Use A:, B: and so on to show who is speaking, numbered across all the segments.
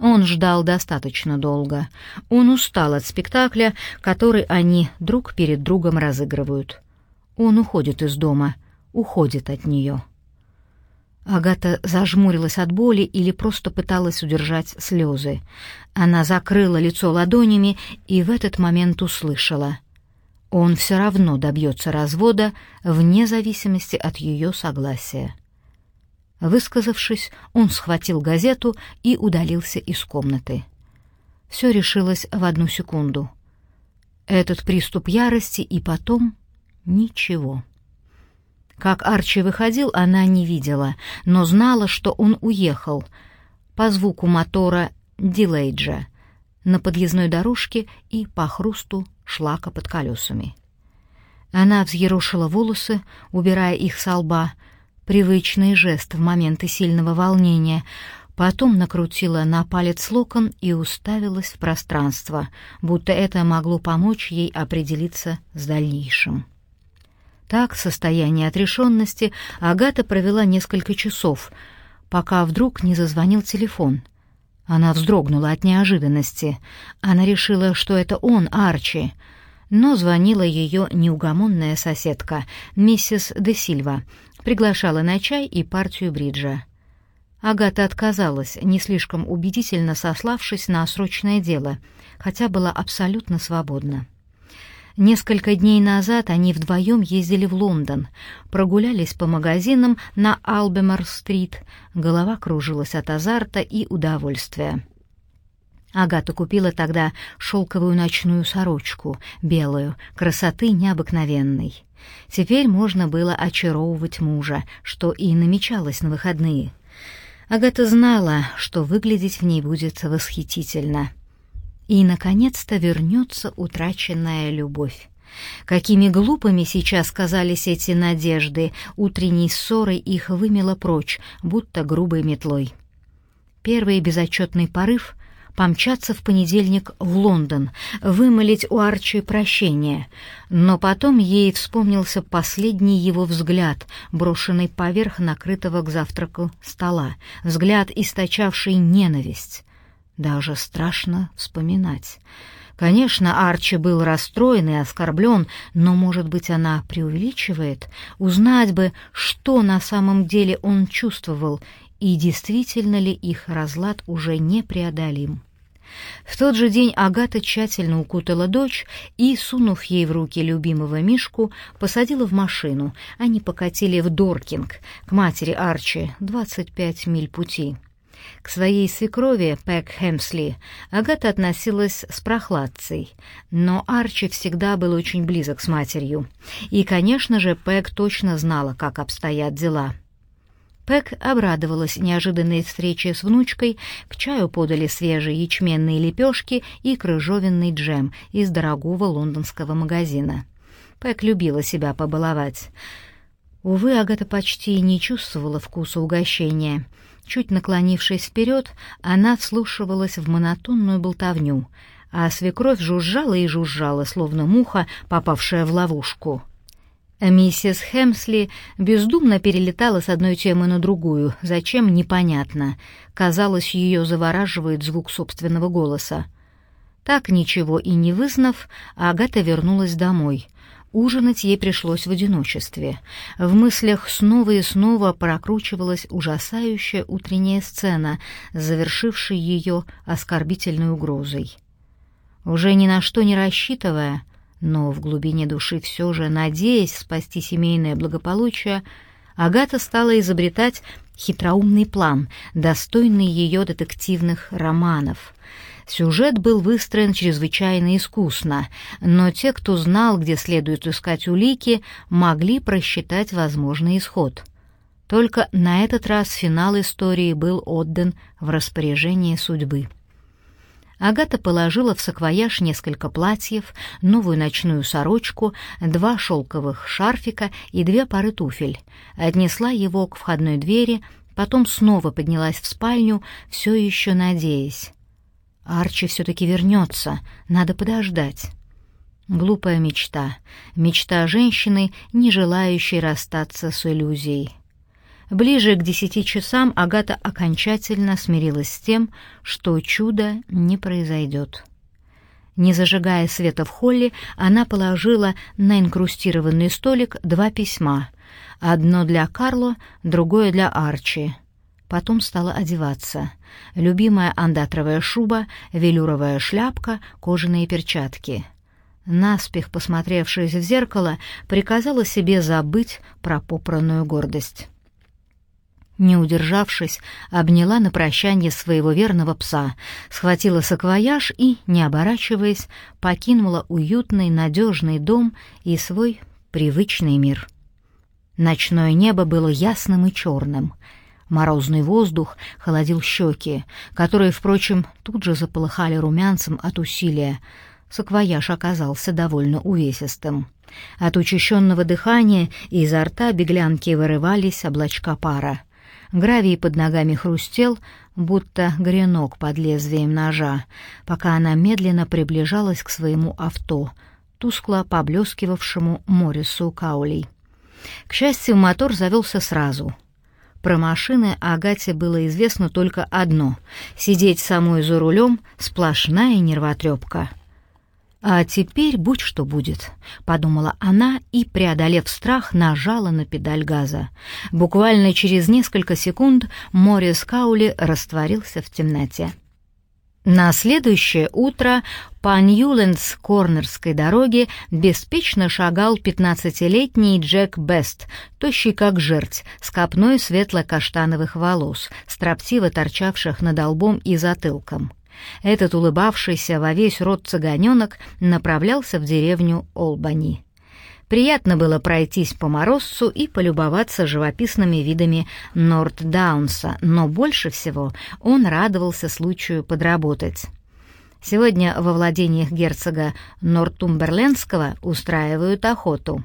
A: Он ждал достаточно долго. Он устал от спектакля, который они друг перед другом разыгрывают. Он уходит из дома, уходит от нее. Агата зажмурилась от боли или просто пыталась удержать слезы. Она закрыла лицо ладонями и в этот момент услышала. Он все равно добьется развода вне зависимости от ее согласия. Высказавшись, он схватил газету и удалился из комнаты. Все решилось в одну секунду. Этот приступ ярости и потом ничего. Как Арчи выходил, она не видела, но знала, что он уехал по звуку мотора Дилейджа на подъездной дорожке и по хрусту шлака под колесами. Она взъерошила волосы, убирая их со лба, привычный жест в моменты сильного волнения, потом накрутила на палец локон и уставилась в пространство, будто это могло помочь ей определиться с дальнейшим. Так, в состоянии отрешенности, Агата провела несколько часов, пока вдруг не зазвонил телефон. Она вздрогнула от неожиданности. Она решила, что это он, Арчи, но звонила ее неугомонная соседка, миссис де Сильва, приглашала на чай и партию бриджа. Агата отказалась, не слишком убедительно сославшись на срочное дело, хотя была абсолютно свободна. Несколько дней назад они вдвоем ездили в Лондон, прогулялись по магазинам на Албемар-стрит, голова кружилась от азарта и удовольствия. Агата купила тогда шелковую ночную сорочку, белую, красоты необыкновенной. Теперь можно было очаровывать мужа, что и намечалось на выходные. Агата знала, что выглядеть в ней будет восхитительно — и, наконец-то, вернется утраченная любовь. Какими глупыми сейчас казались эти надежды, утренней ссорой их вымело прочь, будто грубой метлой. Первый безотчетный порыв — помчаться в понедельник в Лондон, вымолить у Арчи прощение, но потом ей вспомнился последний его взгляд, брошенный поверх накрытого к завтраку стола, взгляд, источавший ненависть. Даже страшно вспоминать. Конечно, Арчи был расстроен и оскорблен, но, может быть, она преувеличивает? Узнать бы, что на самом деле он чувствовал, и действительно ли их разлад уже непреодолим. В тот же день Агата тщательно укутала дочь и, сунув ей в руки любимого Мишку, посадила в машину. Они покатили в Доркинг, к матери Арчи, 25 миль пути. К своей свекрови, Пэк Хемсли, Агата относилась с прохладцей, но Арчи всегда был очень близок с матерью. И, конечно же, Пэк точно знала, как обстоят дела. Пэк обрадовалась неожиданной встрече с внучкой, к чаю подали свежие ячменные лепешки и крыжовенный джем из дорогого лондонского магазина. Пэк любила себя побаловать. Увы, Агата почти не чувствовала вкуса угощения — Чуть наклонившись вперед, она вслушивалась в монотонную болтовню, а свекровь жужжала и жужжала, словно муха, попавшая в ловушку. Миссис Хемсли бездумно перелетала с одной темы на другую, зачем — непонятно. Казалось, ее завораживает звук собственного голоса. Так, ничего и не вызнав, Агата вернулась домой — Ужинать ей пришлось в одиночестве. В мыслях снова и снова прокручивалась ужасающая утренняя сцена, завершившая ее оскорбительной угрозой. Уже ни на что не рассчитывая, но в глубине души все же надеясь спасти семейное благополучие, Агата стала изобретать хитроумный план, достойный ее детективных романов — Сюжет был выстроен чрезвычайно искусно, но те, кто знал, где следует искать улики, могли просчитать возможный исход. Только на этот раз финал истории был отдан в распоряжение судьбы. Агата положила в саквояж несколько платьев, новую ночную сорочку, два шелковых шарфика и две пары туфель, отнесла его к входной двери, потом снова поднялась в спальню, все еще надеясь. Арчи все-таки вернется, надо подождать. Глупая мечта, мечта женщины, не желающей расстаться с иллюзией. Ближе к десяти часам Агата окончательно смирилась с тем, что чудо не произойдет. Не зажигая света в холле, она положила на инкрустированный столик два письма. Одно для Карло, другое для Арчи. Потом стала одеваться. Любимая андатровая шуба, велюровая шляпка, кожаные перчатки. Наспех посмотревшись в зеркало, приказала себе забыть про попранную гордость. Не удержавшись, обняла на прощание своего верного пса, схватила саквояж и, не оборачиваясь, покинула уютный, надежный дом и свой привычный мир. Ночное небо было ясным и черным — Морозный воздух холодил щеки, которые, впрочем, тут же заполыхали румянцем от усилия. Саквояж оказался довольно увесистым. От учащенного дыхания изо рта беглянки вырывались облачка пара. Гравий под ногами хрустел, будто гренок под лезвием ножа, пока она медленно приближалась к своему авто, тускло поблескивавшему Морису Каулей. К счастью, мотор завелся сразу — про машины Агате было известно только одно — сидеть самой за рулем — сплошная нервотрепка. «А теперь будь что будет», — подумала она и, преодолев страх, нажала на педаль газа. Буквально через несколько секунд Морис Каули растворился в темноте. На следующее утро по Ньюлендс-Корнерской дороге беспечно шагал пятнадцатилетний Джек Бест, тощий как жерть, с копной светло-каштановых волос, строптиво торчавших над лбом и затылком. Этот улыбавшийся во весь рот цыганенок направлялся в деревню Олбани. Приятно было пройтись по Морозцу и полюбоваться живописными видами Норт-Даунса, но больше всего он радовался случаю подработать. Сегодня во владениях герцога Нортумберлендского устраивают охоту.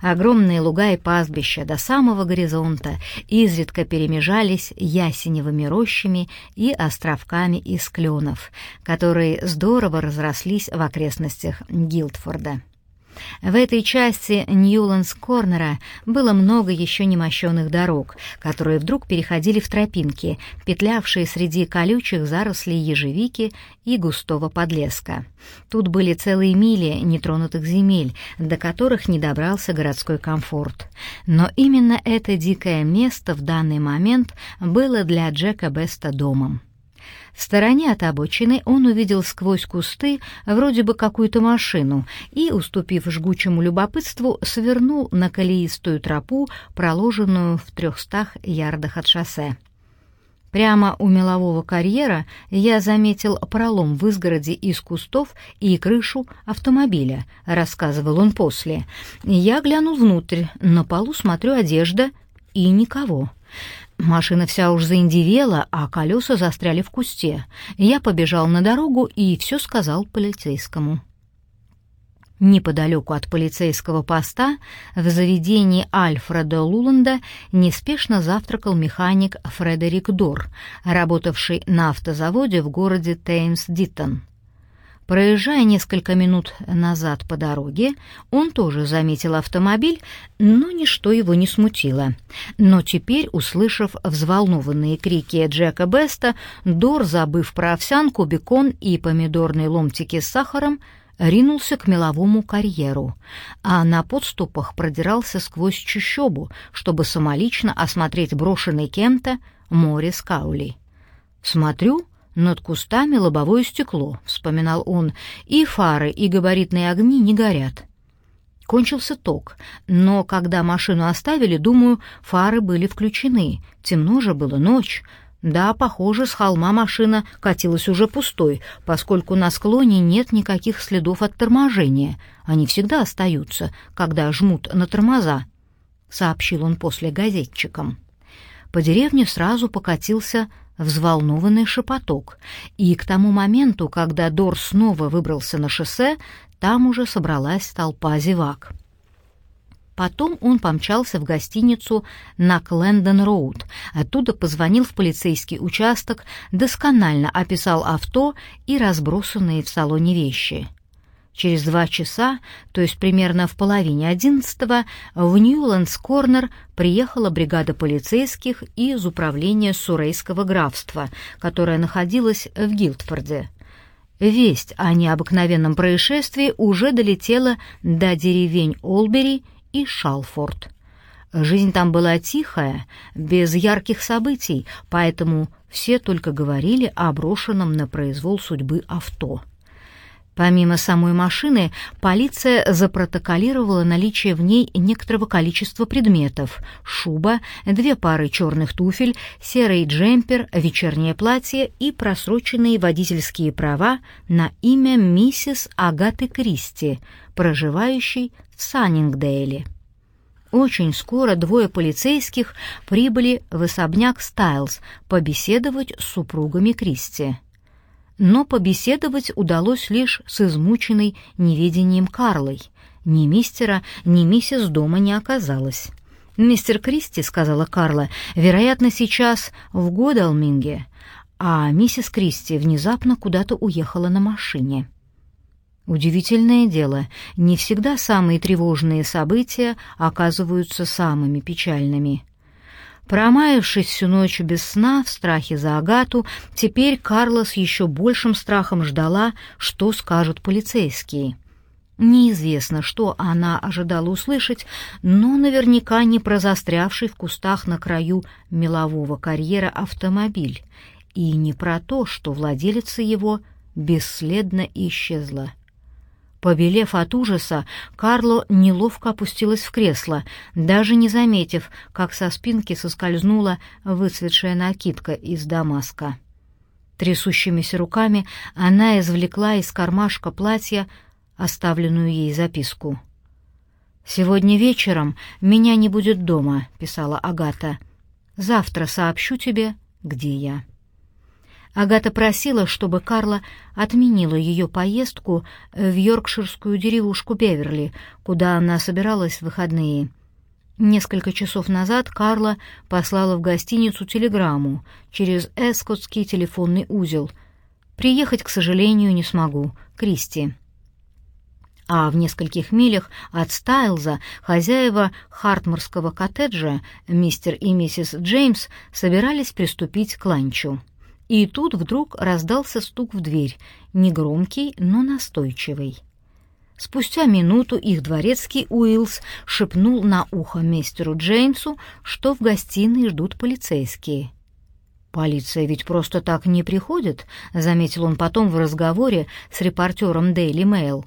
A: Огромные луга и пастбища до самого горизонта изредка перемежались ясеневыми рощами и островками из кленов, которые здорово разрослись в окрестностях Гилдфорда. В этой части Ньюландс-Корнера было много еще немощенных дорог, которые вдруг переходили в тропинки, петлявшие среди колючих зарослей ежевики и густого подлеска. Тут были целые мили нетронутых земель, до которых не добрался городской комфорт. Но именно это дикое место в данный момент было для Джека Беста домом. В стороне от обочины он увидел сквозь кусты вроде бы какую-то машину и, уступив жгучему любопытству, свернул на колеистую тропу, проложенную в трехстах ярдах от шоссе. Прямо у мелового карьера я заметил пролом в изгороде из кустов и крышу автомобиля, рассказывал он после. Я глянул внутрь, на полу смотрю одежда и никого. Машина вся уж заиндивела, а колеса застряли в кусте. Я побежал на дорогу и все сказал полицейскому. Неподалеку от полицейского поста в заведении Альфреда Луланда неспешно завтракал механик Фредерик Дор, работавший на автозаводе в городе Теймс-Диттон. Проезжая несколько минут назад по дороге, он тоже заметил автомобиль, но ничто его не смутило. Но теперь, услышав взволнованные крики Джека Беста, Дор, забыв про овсянку, бекон и помидорные ломтики с сахаром, ринулся к меловому карьеру, а на подступах продирался сквозь чащобу, чтобы самолично осмотреть брошенный кем-то море скаули. «Смотрю», над кустами лобовое стекло, вспоминал он, и фары, и габаритные огни не горят. Кончился ток, но когда машину оставили, думаю, фары были включены. Темно же было, ночь. Да, похоже, с холма машина катилась уже пустой, поскольку на склоне нет никаких следов от торможения. Они всегда остаются, когда жмут на тормоза, сообщил он после газетчикам. По деревне сразу покатился взволнованный шепоток, и к тому моменту, когда Дор снова выбрался на шоссе, там уже собралась толпа зевак. Потом он помчался в гостиницу на Клендон-Роуд, оттуда позвонил в полицейский участок, досконально описал авто и разбросанные в салоне вещи. Через два часа, то есть примерно в половине одиннадцатого, в Ньюландс-Корнер приехала бригада полицейских из управления Сурейского графства, которое находилось в Гилдфорде. Весть о необыкновенном происшествии уже долетела до деревень Олбери и Шалфорд. Жизнь там была тихая, без ярких событий, поэтому все только говорили о брошенном на произвол судьбы авто. Помимо самой машины, полиция запротоколировала наличие в ней некоторого количества предметов — шуба, две пары черных туфель, серый джемпер, вечернее платье и просроченные водительские права на имя миссис Агаты Кристи, проживающей в Саннингдейле. Очень скоро двое полицейских прибыли в особняк Стайлз побеседовать с супругами Кристи но побеседовать удалось лишь с измученной неведением Карлой. Ни мистера, ни миссис дома не оказалось. «Мистер Кристи», — сказала Карла, — «вероятно, сейчас в Годалминге, а миссис Кристи внезапно куда-то уехала на машине». Удивительное дело, не всегда самые тревожные события оказываются самыми печальными. Промаявшись всю ночь без сна, в страхе за Агату, теперь Карла с еще большим страхом ждала, что скажут полицейские. Неизвестно, что она ожидала услышать, но наверняка не про застрявший в кустах на краю мелового карьера автомобиль, и не про то, что владелица его бесследно исчезла. Побелев от ужаса, Карло неловко опустилась в кресло, даже не заметив, как со спинки соскользнула выцветшая накидка из Дамаска. Трясущимися руками она извлекла из кармашка платья оставленную ей записку. «Сегодня вечером меня не будет дома», — писала Агата. «Завтра сообщу тебе, где я». Агата просила, чтобы Карла отменила ее поездку в йоркширскую деревушку Беверли, куда она собиралась в выходные. Несколько часов назад Карла послала в гостиницу телеграмму через эскотский телефонный узел. «Приехать, к сожалению, не смогу. Кристи» а в нескольких милях от Стайлза хозяева хартморского коттеджа, мистер и миссис Джеймс, собирались приступить к ланчу. И тут вдруг раздался стук в дверь, негромкий, но настойчивый. Спустя минуту их дворецкий Уиллс шепнул на ухо мистеру Джеймсу, что в гостиной ждут полицейские. «Полиция ведь просто так не приходит», — заметил он потом в разговоре с репортером Daily Mail.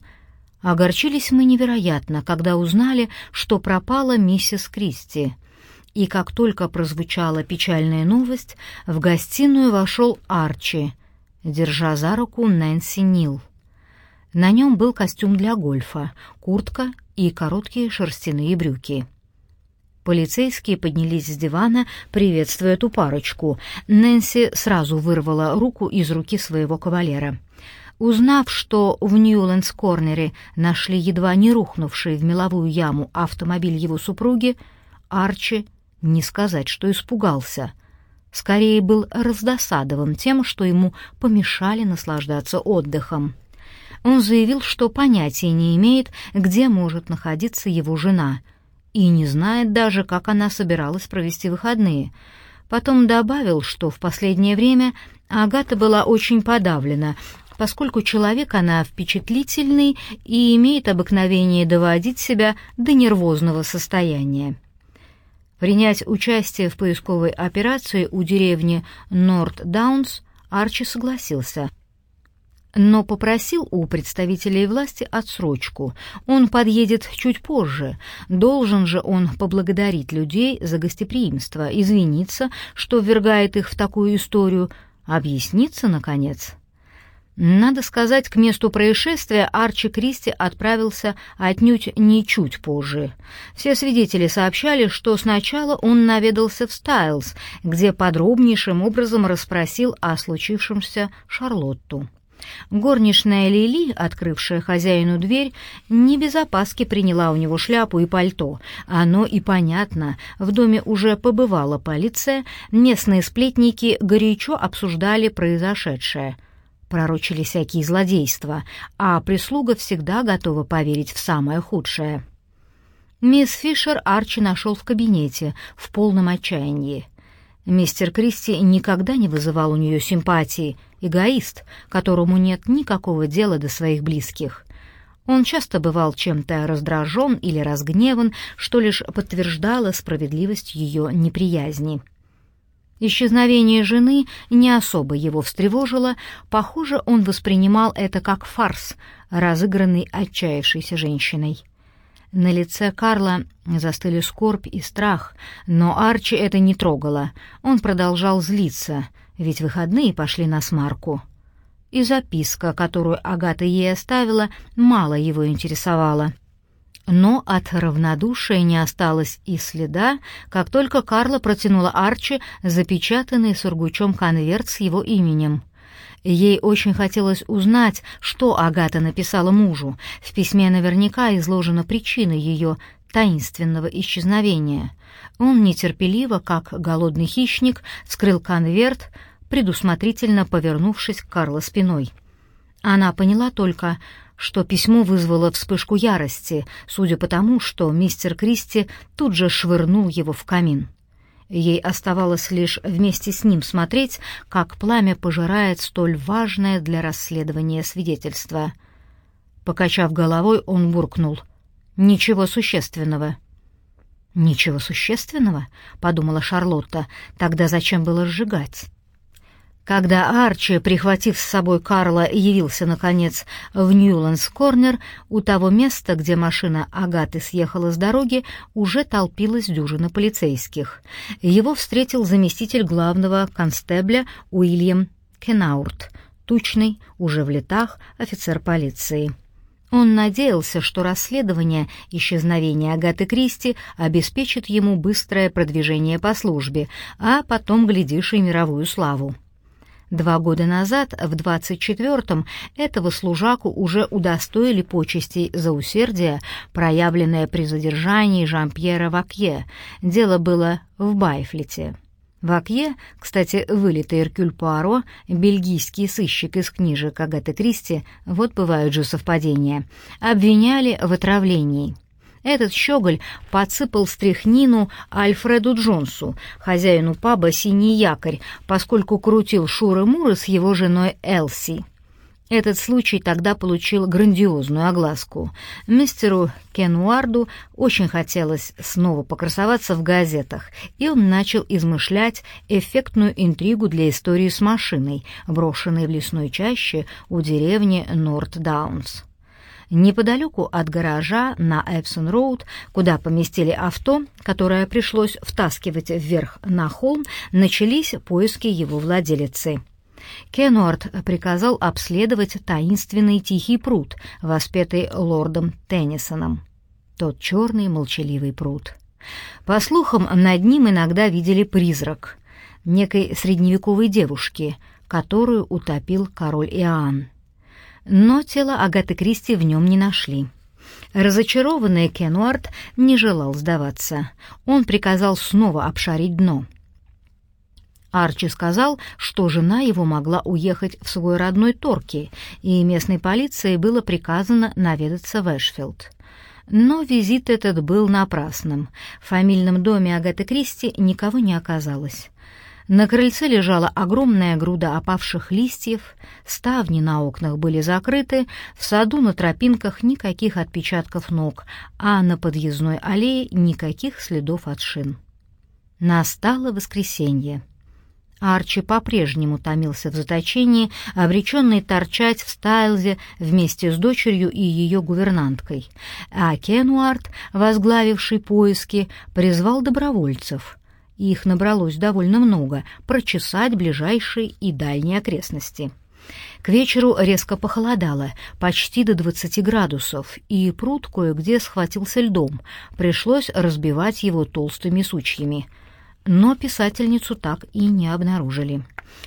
A: «Огорчились мы невероятно, когда узнали, что пропала миссис Кристи» и как только прозвучала печальная новость, в гостиную вошел Арчи, держа за руку Нэнси Нил. На нем был костюм для гольфа, куртка и короткие шерстяные брюки. Полицейские поднялись с дивана, приветствуя эту парочку. Нэнси сразу вырвала руку из руки своего кавалера. Узнав, что в Ньюлендс-Корнере нашли едва не рухнувший в меловую яму автомобиль его супруги, Арчи не сказать, что испугался. Скорее был раздосадован тем, что ему помешали наслаждаться отдыхом. Он заявил, что понятия не имеет, где может находиться его жена, и не знает даже, как она собиралась провести выходные. Потом добавил, что в последнее время Агата была очень подавлена, поскольку человек она впечатлительный и имеет обыкновение доводить себя до нервозного состояния. Принять участие в поисковой операции у деревни Норт-Даунс Арчи согласился, но попросил у представителей власти отсрочку. Он подъедет чуть позже. Должен же он поблагодарить людей за гостеприимство, извиниться, что ввергает их в такую историю, объясниться, наконец. Надо сказать, к месту происшествия Арчи Кристи отправился отнюдь не чуть позже. Все свидетели сообщали, что сначала он наведался в Стайлз, где подробнейшим образом расспросил о случившемся Шарлотту. Горничная Лили, открывшая хозяину дверь, не без опаски приняла у него шляпу и пальто. Оно и понятно, в доме уже побывала полиция, местные сплетники горячо обсуждали произошедшее — пророчили всякие злодейства, а прислуга всегда готова поверить в самое худшее. Мисс Фишер Арчи нашел в кабинете, в полном отчаянии. Мистер Кристи никогда не вызывал у нее симпатии, эгоист, которому нет никакого дела до своих близких. Он часто бывал чем-то раздражен или разгневан, что лишь подтверждало справедливость ее неприязни. Исчезновение жены не особо его встревожило, похоже, он воспринимал это как фарс, разыгранный отчаявшейся женщиной. На лице Карла застыли скорбь и страх, но Арчи это не трогало. Он продолжал злиться, ведь выходные пошли на смарку. И записка, которую Агата ей оставила, мало его интересовала. Но от равнодушия не осталось и следа, как только Карла протянула Арчи запечатанный сургучом конверт с его именем. Ей очень хотелось узнать, что Агата написала мужу. В письме наверняка изложена причина ее таинственного исчезновения. Он нетерпеливо, как голодный хищник, скрыл конверт, предусмотрительно повернувшись к Карла спиной. Она поняла только, что письмо вызвало вспышку ярости, судя по тому, что мистер Кристи тут же швырнул его в камин. Ей оставалось лишь вместе с ним смотреть, как пламя пожирает столь важное для расследования свидетельство. Покачав головой, он буркнул. «Ничего существенного». «Ничего существенного?» — подумала Шарлотта. «Тогда зачем было сжигать?» Когда Арчи, прихватив с собой Карла, явился, наконец, в Ньюландс-Корнер, у того места, где машина Агаты съехала с дороги, уже толпилась дюжина полицейских. Его встретил заместитель главного констебля Уильям Кенаурт, тучный, уже в летах, офицер полиции. Он надеялся, что расследование исчезновения Агаты Кристи обеспечит ему быстрое продвижение по службе, а потом, глядишь, и мировую славу. Два года назад, в 24-м, этого служаку уже удостоили почестей за усердие, проявленное при задержании Жан-Пьера Вакье. Дело было в Байфлете. Вакье, кстати, вылитый Эркюль Пуаро, бельгийский сыщик из книжек Агаты Кристи, вот бывают же совпадения, обвиняли в отравлении – этот щеголь подсыпал стряхнину Альфреду Джонсу, хозяину паба «Синий якорь», поскольку крутил шуры-муры с его женой Элси. Этот случай тогда получил грандиозную огласку. Мистеру Кенуарду очень хотелось снова покрасоваться в газетах, и он начал измышлять эффектную интригу для истории с машиной, брошенной в лесной чаще у деревни Норт-Даунс. Неподалеку от гаража на Эпсон-Роуд, куда поместили авто, которое пришлось втаскивать вверх на холм, начались поиски его владелицы. Кенуарт приказал обследовать таинственный тихий пруд, воспетый лордом Теннисоном. Тот черный молчаливый пруд. По слухам, над ним иногда видели призрак некой средневековой девушки, которую утопил король Иоанн но тело Агаты Кристи в нем не нашли. Разочарованный Кенуарт не желал сдаваться. Он приказал снова обшарить дно. Арчи сказал, что жена его могла уехать в свой родной Торки, и местной полиции было приказано наведаться в Эшфилд. Но визит этот был напрасным. В фамильном доме Агаты Кристи никого не оказалось. На крыльце лежала огромная груда опавших листьев, ставни на окнах были закрыты, в саду на тропинках никаких отпечатков ног, а на подъездной аллее никаких следов от шин. Настало воскресенье. Арчи по-прежнему томился в заточении, обреченный торчать в Стайлзе вместе с дочерью и ее гувернанткой, а Кенуарт, возглавивший поиски, призвал добровольцев — их набралось довольно много, прочесать ближайшие и дальние окрестности. К вечеру резко похолодало, почти до 20 градусов, и пруд кое-где схватился льдом, пришлось разбивать его толстыми сучьями. Но писательницу так и не обнаружили.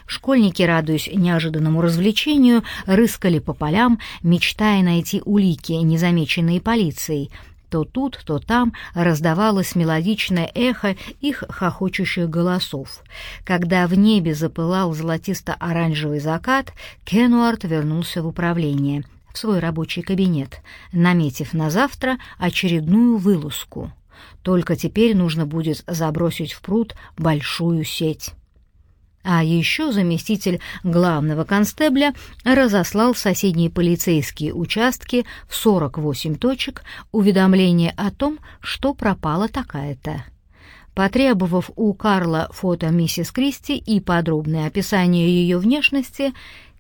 A: Школьники, радуясь неожиданному развлечению, рыскали по полям, мечтая найти улики, незамеченные полицией — То тут, то там раздавалось мелодичное эхо их хохочущих голосов. Когда в небе запылал золотисто-оранжевый закат, Кенуарт вернулся в управление, в свой рабочий кабинет, наметив на завтра очередную вылазку. Только теперь нужно будет забросить в пруд большую сеть. А еще заместитель главного констебля разослал в соседние полицейские участки в 48 точек уведомление о том, что пропала такая-то. Потребовав у Карла фото миссис Кристи и подробное описание ее внешности,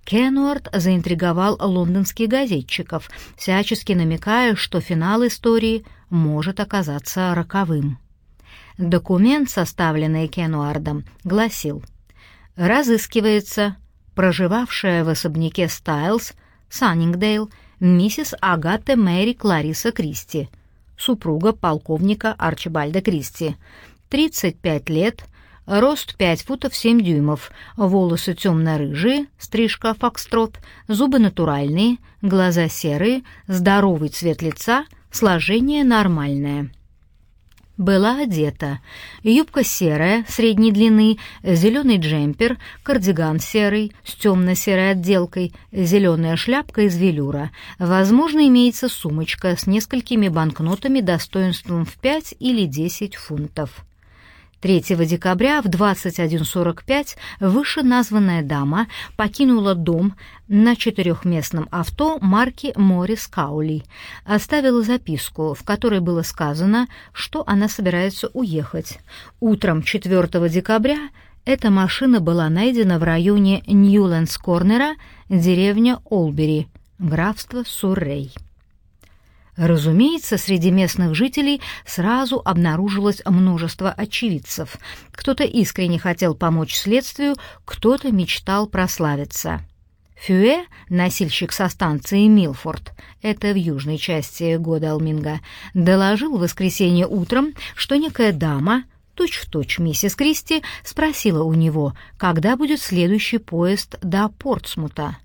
A: Кенуарт заинтриговал лондонских газетчиков, всячески намекая, что финал истории может оказаться роковым. Документ, составленный Кенуардом, гласил «Разыскивается проживавшая в особняке Стайлс, Саннингдейл, миссис Агата Мэри Клариса Кристи, супруга полковника Арчибальда Кристи, 35 лет, рост 5 футов 7 дюймов, волосы темно-рыжие, стрижка фокстрот, зубы натуральные, глаза серые, здоровый цвет лица, сложение нормальное. Была одета. Юбка серая, средней длины, зеленый джемпер, кардиган серый, с темно-серой отделкой, зеленая шляпка из велюра. Возможно, имеется сумочка с несколькими банкнотами достоинством в 5 или 10 фунтов. 3 декабря в 21.45 вышеназванная дама покинула дом на четырехместном авто марки Морис Каули. Оставила записку, в которой было сказано, что она собирается уехать. Утром 4 декабря эта машина была найдена в районе Ньюлендс-Корнера, деревня Олбери, графство Суррей. Разумеется, среди местных жителей сразу обнаружилось множество очевидцев. Кто-то искренне хотел помочь следствию, кто-то мечтал прославиться. Фюэ, носильщик со станции Милфорд, это в южной части Годалминга, доложил в воскресенье утром, что некая дама, точь-в-точь точь миссис Кристи, спросила у него, когда будет следующий поезд до Портсмута.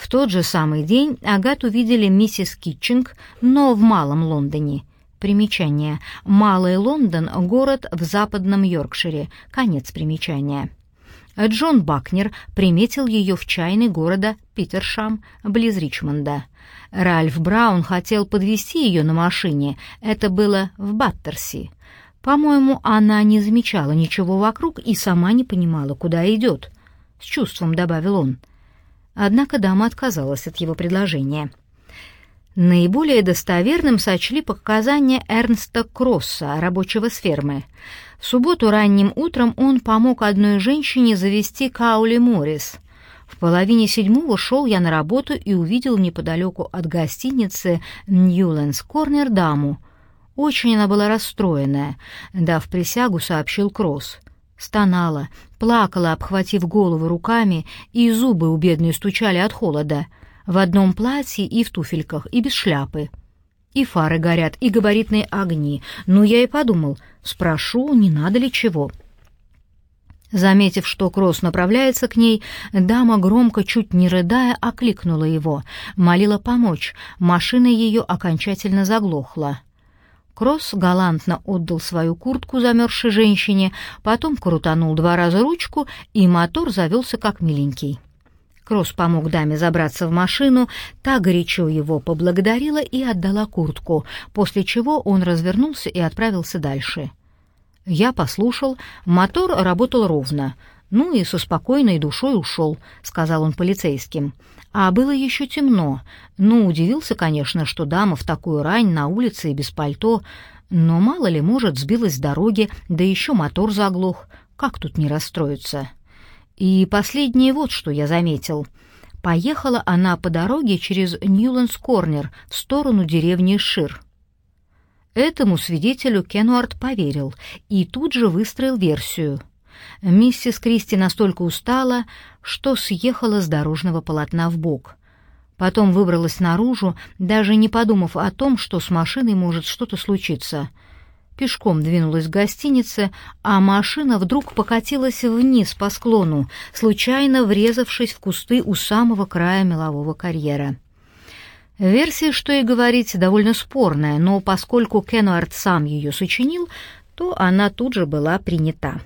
A: В тот же самый день Агат увидели миссис Китчинг, но в Малом Лондоне. Примечание. Малый Лондон — город в западном Йоркшире. Конец примечания. Джон Бакнер приметил ее в чайной города Питершам, близ Ричмонда. Ральф Браун хотел подвести ее на машине, это было в Баттерси. По-моему, она не замечала ничего вокруг и сама не понимала, куда идет. С чувством добавил он. Однако дама отказалась от его предложения. Наиболее достоверным сочли показания Эрнста Кросса, рабочего с фермы. В субботу ранним утром он помог одной женщине завести Каули Моррис. В половине седьмого шел я на работу и увидел неподалеку от гостиницы Ньюлендс Корнер даму. Очень она была расстроенная. Дав присягу, сообщил Кросс. Стонала, плакала, обхватив голову руками, и зубы у бедной стучали от холода. В одном платье и в туфельках, и без шляпы. И фары горят, и габаритные огни. Ну, я и подумал, спрошу, не надо ли чего. Заметив, что Кросс направляется к ней, дама громко, чуть не рыдая, окликнула его, молила помочь, машина ее окончательно заглохла. Кросс галантно отдал свою куртку замерзшей женщине, потом крутанул два раза ручку, и мотор завелся как миленький. Кросс помог даме забраться в машину, та горячо его поблагодарила и отдала куртку, после чего он развернулся и отправился дальше. Я послушал, мотор работал ровно, ну и со спокойной душой ушел, сказал он полицейским. А было еще темно. Ну, удивился, конечно, что дама в такую рань на улице и без пальто, но мало ли, может, сбилась с дороги, да еще мотор заглох. Как тут не расстроиться? И последнее вот что я заметил. Поехала она по дороге через Ньюлендс-Корнер в сторону деревни Шир. Этому свидетелю Кенуарт поверил и тут же выстроил версию — Миссис Кристи настолько устала, что съехала с дорожного полотна в бок. Потом выбралась наружу, даже не подумав о том, что с машиной может что-то случиться. Пешком двинулась к гостинице, а машина вдруг покатилась вниз по склону, случайно врезавшись в кусты у самого края мелового карьера. Версия, что и говорить, довольно спорная, но поскольку Кенуарт сам ее сочинил, то она тут же была принята.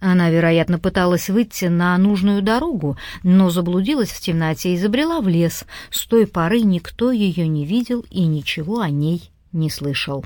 A: Она, вероятно, пыталась выйти на нужную дорогу, но заблудилась в темноте и забрела в лес. С той поры никто ее не видел и ничего о ней не слышал.